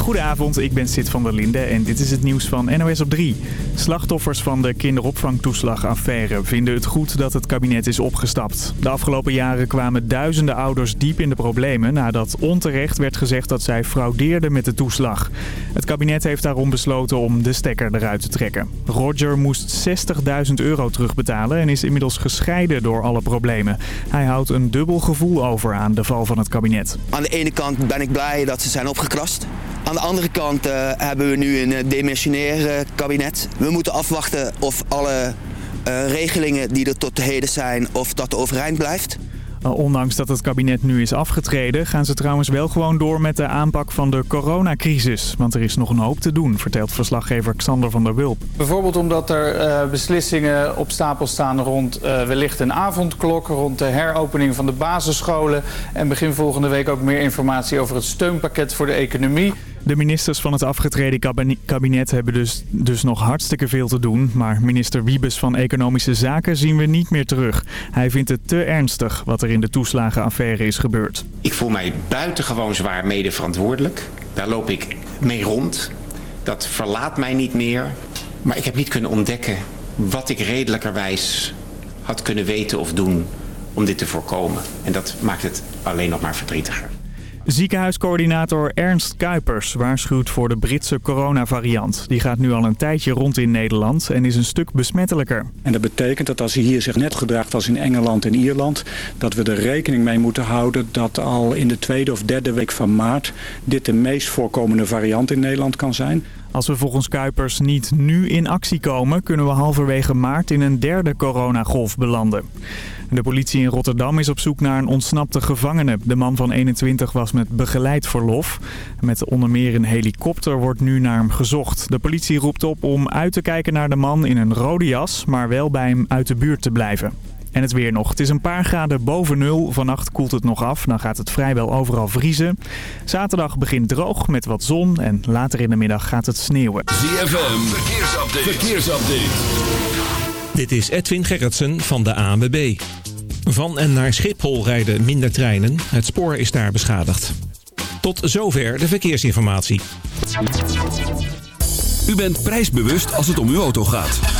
Goedenavond, ik ben Sid van der Linde en dit is het nieuws van NOS op 3. Slachtoffers van de kinderopvangtoeslagaffaire vinden het goed dat het kabinet is opgestapt. De afgelopen jaren kwamen duizenden ouders diep in de problemen nadat onterecht werd gezegd dat zij fraudeerden met de toeslag. Het kabinet heeft daarom besloten om de stekker eruit te trekken. Roger moest 60.000 euro terugbetalen en is inmiddels gescheiden door alle problemen. Hij houdt een dubbel gevoel over aan de val van het kabinet. Aan de ene kant ben ik blij dat ze zijn opgekrast. Aan andere kant uh, hebben we nu een eh, demissionair uh, kabinet. We moeten afwachten of alle uh, regelingen die er tot heden zijn, of dat overeind blijft. Ondanks dat het kabinet nu is afgetreden, gaan ze trouwens wel gewoon door met de aanpak van de coronacrisis. Want er is nog een hoop te doen, vertelt verslaggever Xander van der Wulp. Bijvoorbeeld omdat er uh, beslissingen op stapel staan rond uh, wellicht een avondklok, rond de heropening van de basisscholen. En begin volgende week ook meer informatie over het steunpakket voor de economie. De ministers van het afgetreden kabinet hebben dus, dus nog hartstikke veel te doen. Maar minister Wiebes van Economische Zaken zien we niet meer terug. Hij vindt het te ernstig wat er in de toeslagenaffaire is gebeurd. Ik voel mij buitengewoon zwaar mede verantwoordelijk. Daar loop ik mee rond. Dat verlaat mij niet meer. Maar ik heb niet kunnen ontdekken wat ik redelijkerwijs had kunnen weten of doen om dit te voorkomen. En dat maakt het alleen nog maar verdrietiger. Ziekenhuiscoördinator Ernst Kuipers waarschuwt voor de Britse coronavariant. Die gaat nu al een tijdje rond in Nederland en is een stuk besmettelijker. En dat betekent dat als hij hier zich net gedraagt als in Engeland en Ierland... dat we er rekening mee moeten houden dat al in de tweede of derde week van maart... dit de meest voorkomende variant in Nederland kan zijn. Als we volgens Kuipers niet nu in actie komen... kunnen we halverwege maart in een derde coronagolf belanden. De politie in Rotterdam is op zoek naar een ontsnapte gevangene. De man van 21 was met begeleid verlof. Met onder meer een helikopter wordt nu naar hem gezocht. De politie roept op om uit te kijken naar de man in een rode jas... maar wel bij hem uit de buurt te blijven. En het weer nog. Het is een paar graden boven nul. Vannacht koelt het nog af. Dan gaat het vrijwel overal vriezen. Zaterdag begint droog met wat zon. En later in de middag gaat het sneeuwen. ZFM. Verkeersupdate. Verkeersupdate. Dit is Edwin Gerritsen van de ANWB. Van en naar Schiphol rijden minder treinen. Het spoor is daar beschadigd. Tot zover de verkeersinformatie. U bent prijsbewust als het om uw auto gaat.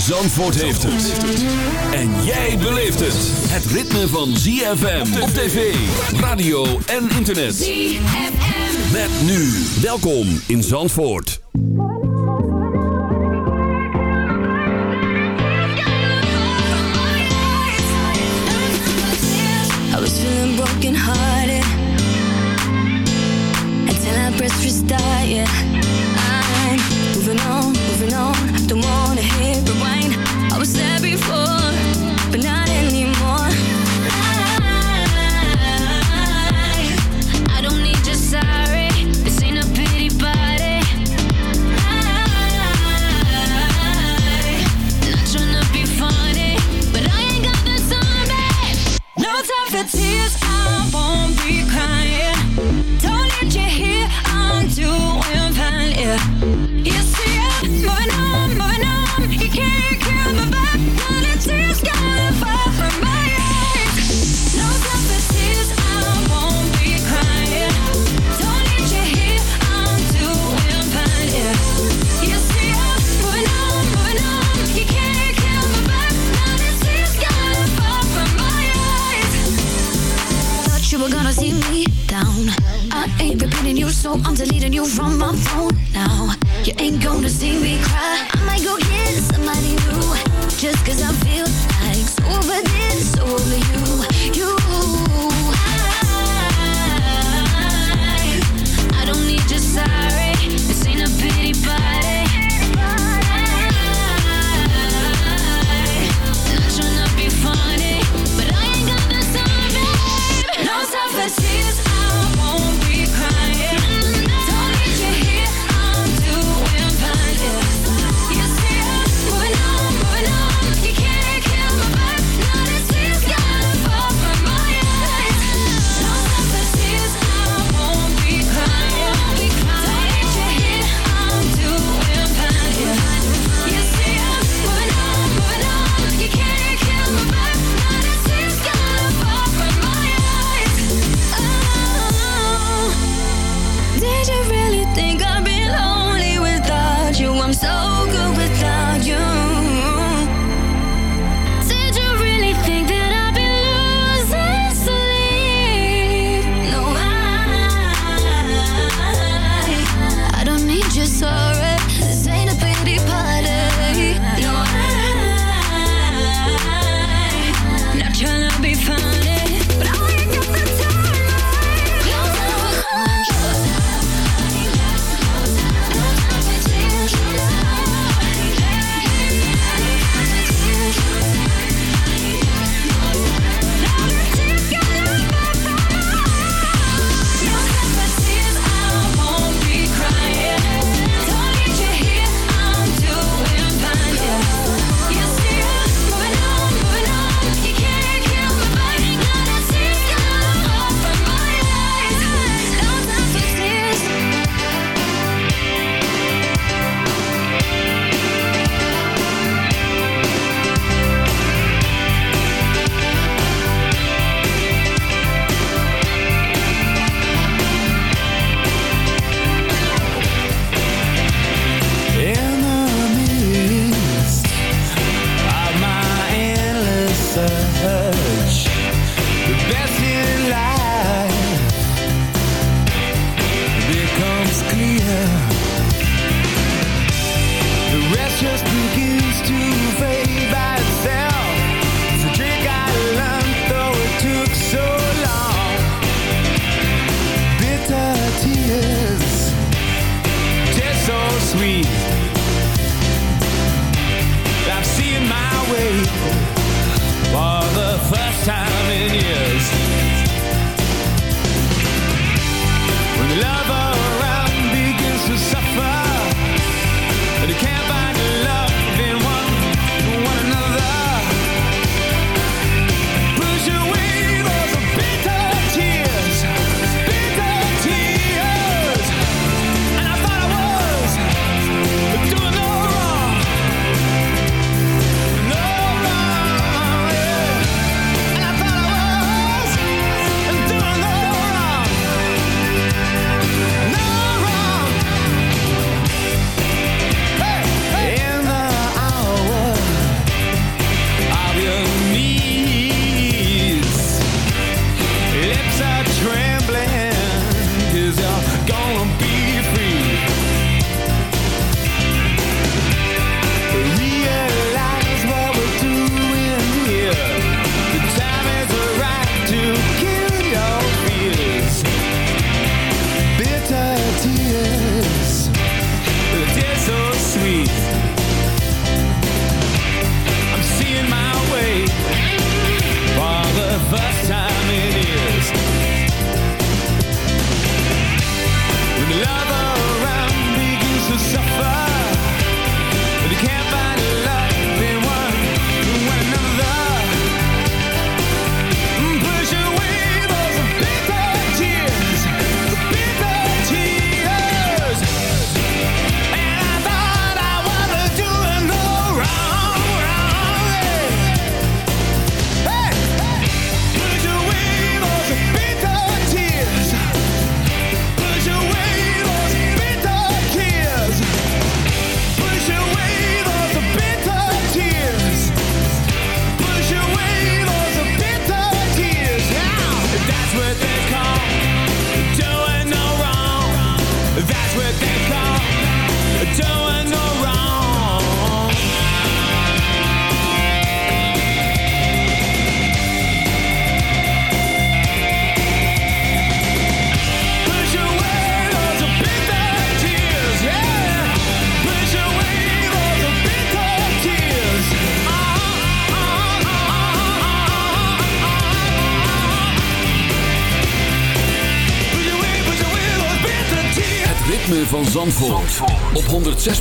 Zandvoort heeft het. En jij beleeft het. Het ritme van ZFM op tv, radio en internet. ZFM. Met nu. Welkom in Zandvoort. I was feeling broken hearted until I pressed restart. Yeah, depending you, so I'm deleting you from my phone now. You ain't gonna see me cry. I might go get somebody new, just cause I feel like so over this, over you, you. I, I don't need your sorry.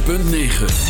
106.9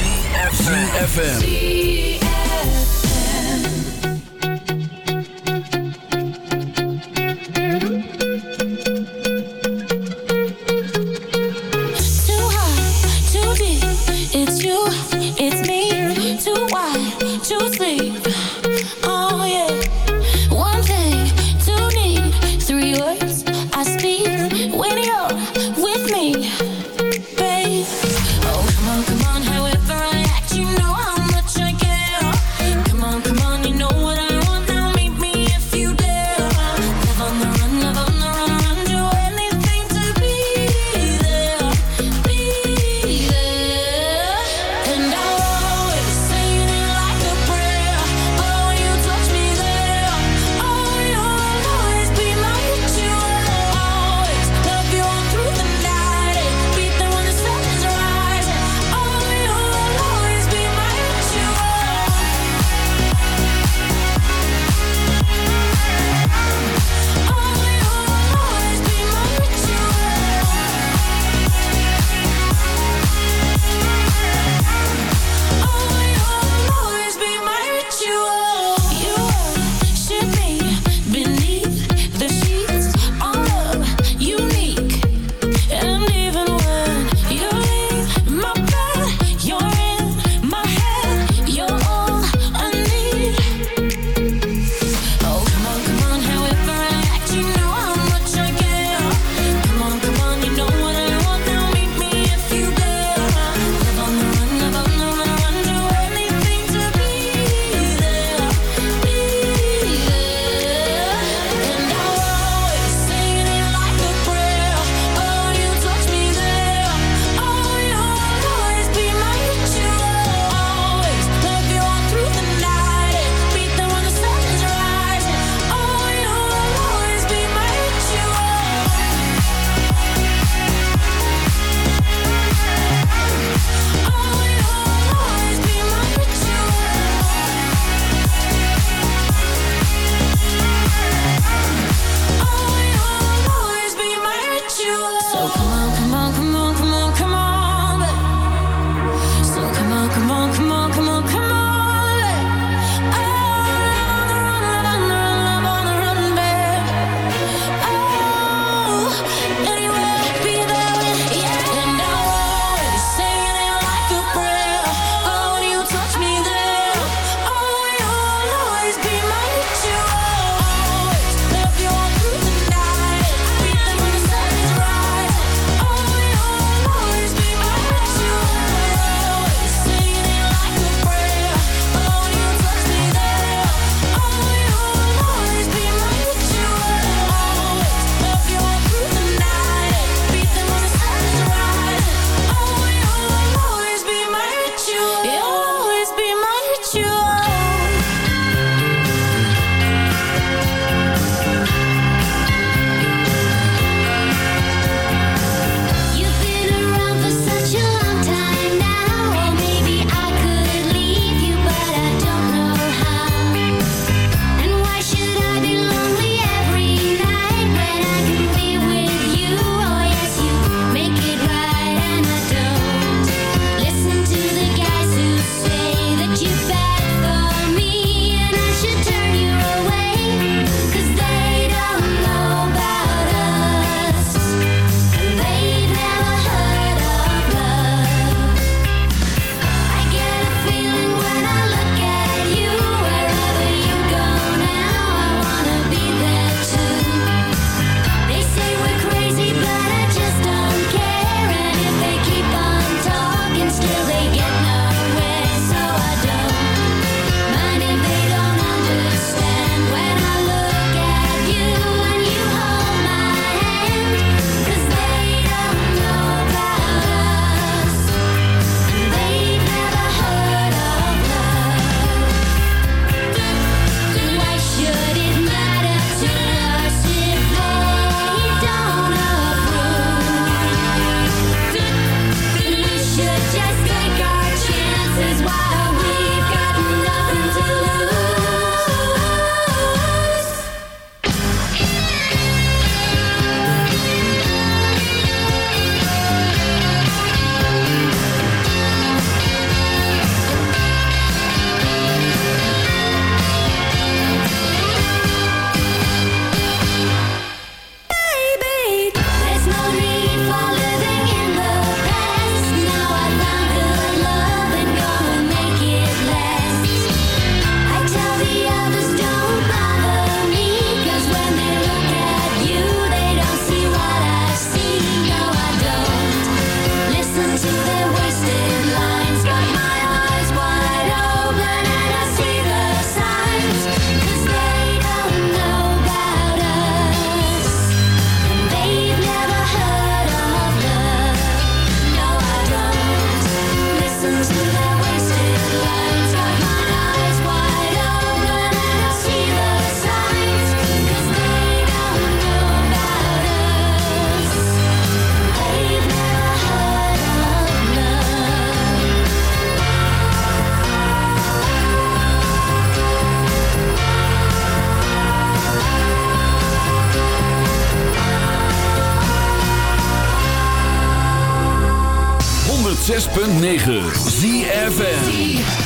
106.9 ZFN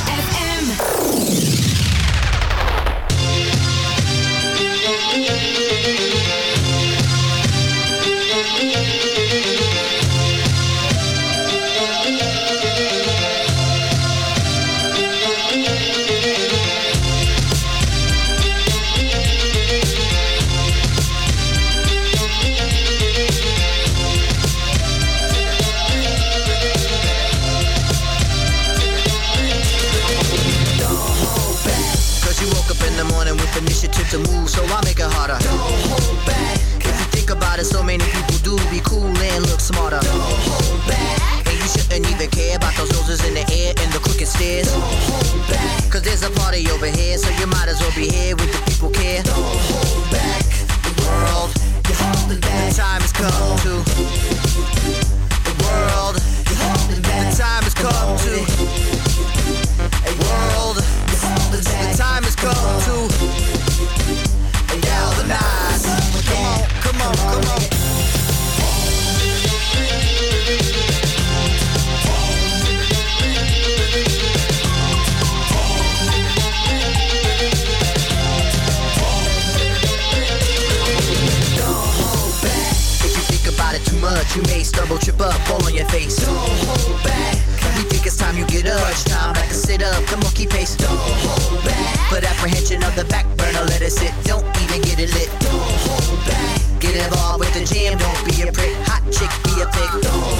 perfecto.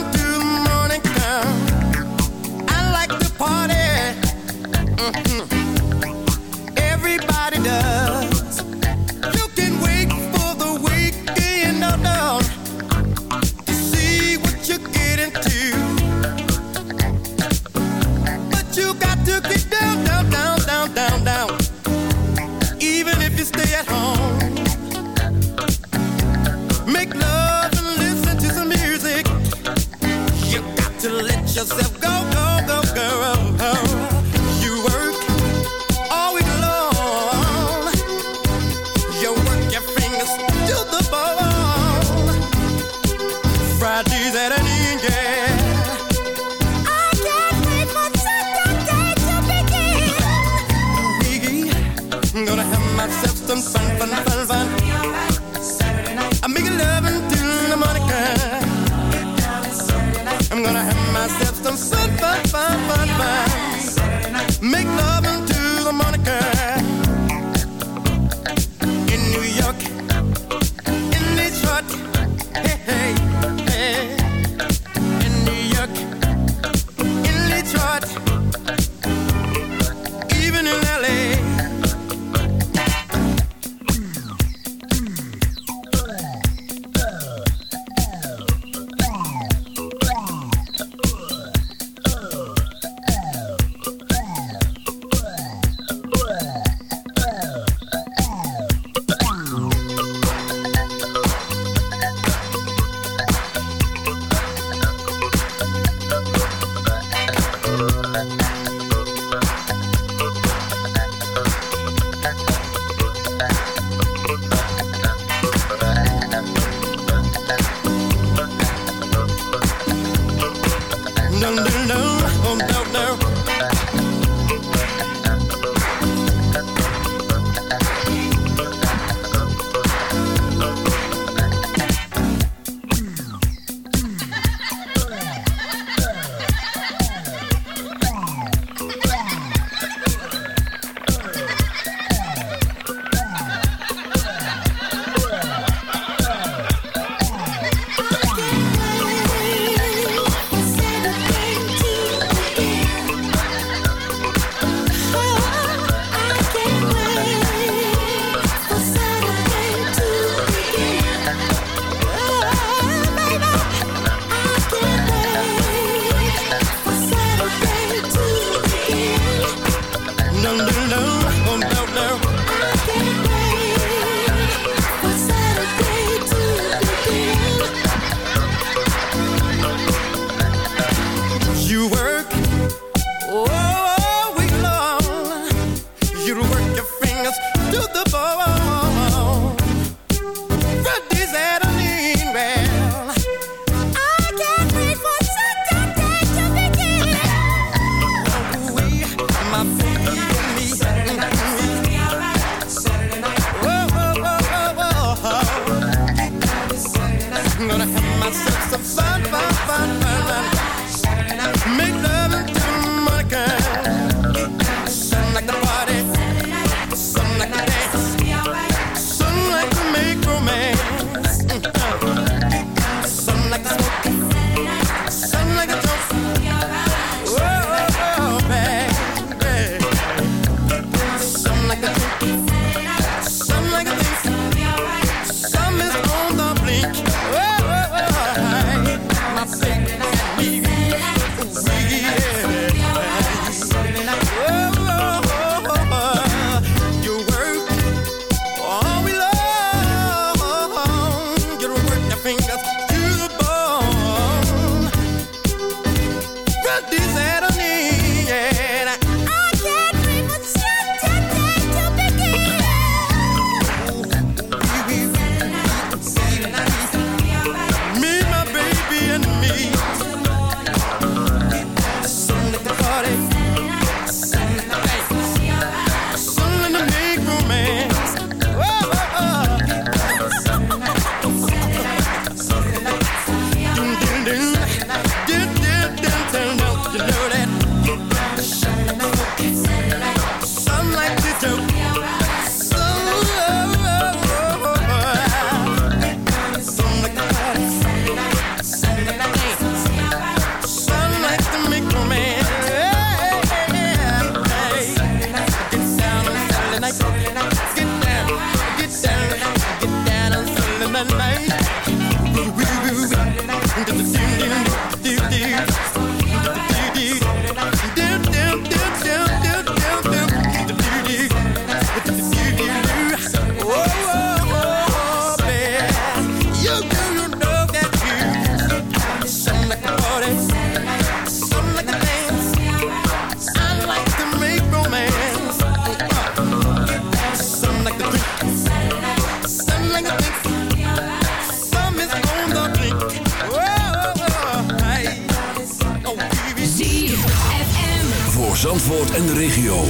regio.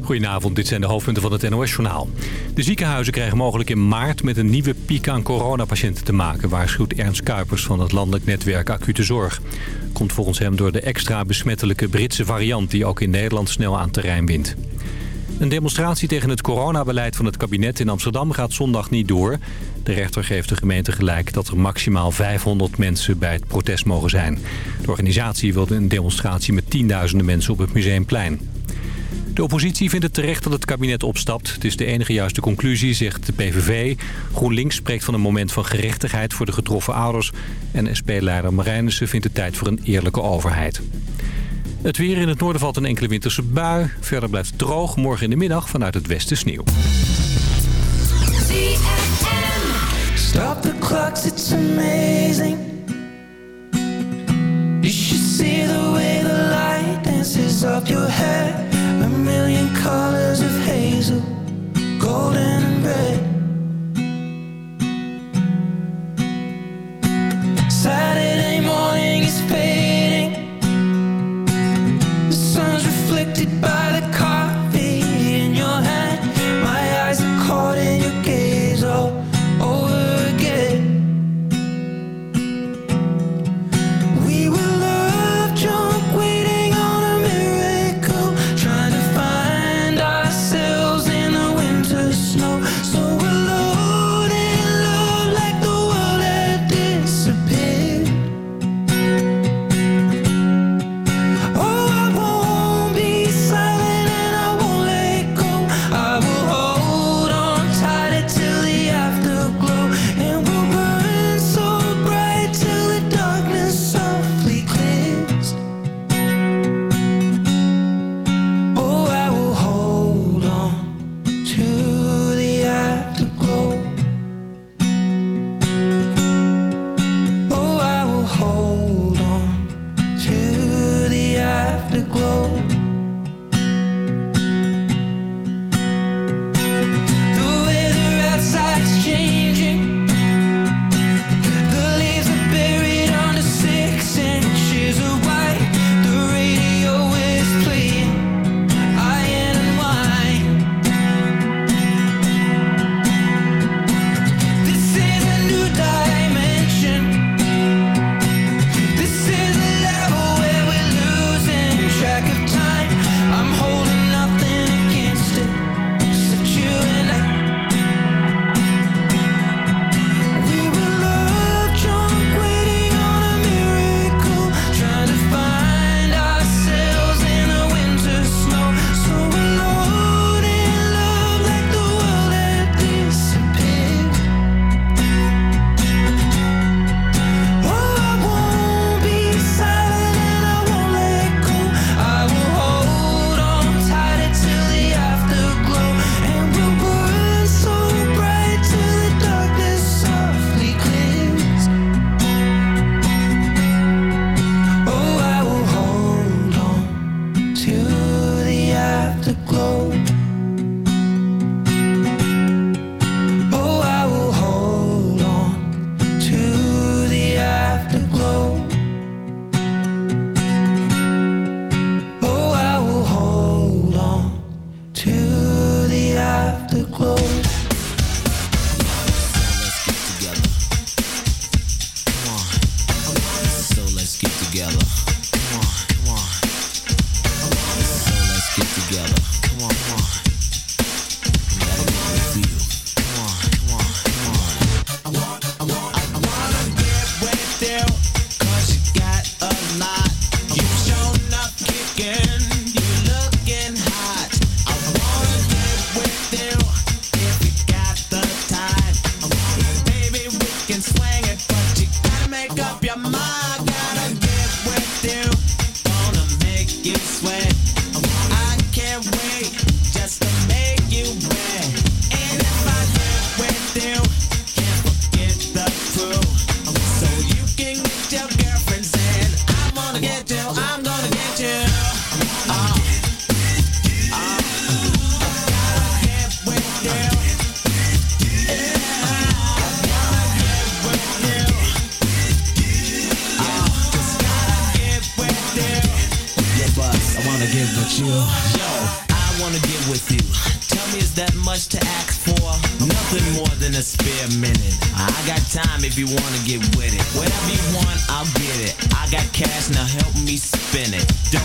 Goedenavond, dit zijn de hoofdpunten van het NOS-journaal. De ziekenhuizen krijgen mogelijk in maart met een nieuwe piek aan coronapatiënten te maken... waarschuwt Ernst Kuipers van het landelijk netwerk Acute Zorg. Komt volgens hem door de extra besmettelijke Britse variant... die ook in Nederland snel aan terrein wint. Een demonstratie tegen het coronabeleid van het kabinet in Amsterdam gaat zondag niet door. De rechter geeft de gemeente gelijk dat er maximaal 500 mensen bij het protest mogen zijn. De organisatie wilde een demonstratie met tienduizenden mensen op het Museumplein. De oppositie vindt het terecht dat het kabinet opstapt. Het is de enige juiste conclusie, zegt de PVV. GroenLinks spreekt van een moment van gerechtigheid voor de getroffen ouders. En SP-leider Marijnissen vindt het tijd voor een eerlijke overheid. Het weer in het noorden valt een enkele winterse bui. Verder blijft het droog. Morgen in de middag vanuit het westen sneeuw. A million colors of hazel, golden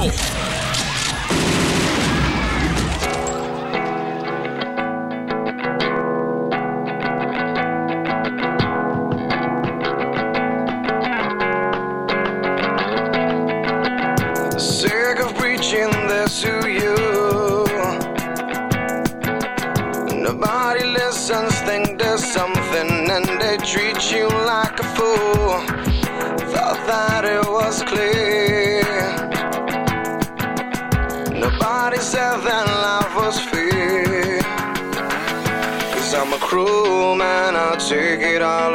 Michael. all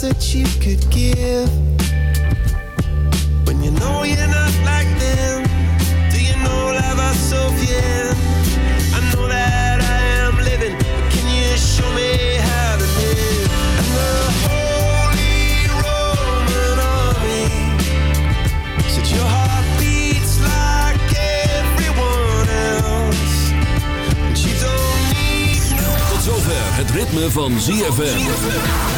that you could give. When you know you're not like them, do you know la va so bien? I know that I am living, but can you show me how to live? And the Holy Roman Army said your heart beats like everyone else, and you don't need no. Tot zover het ritme van ZFM.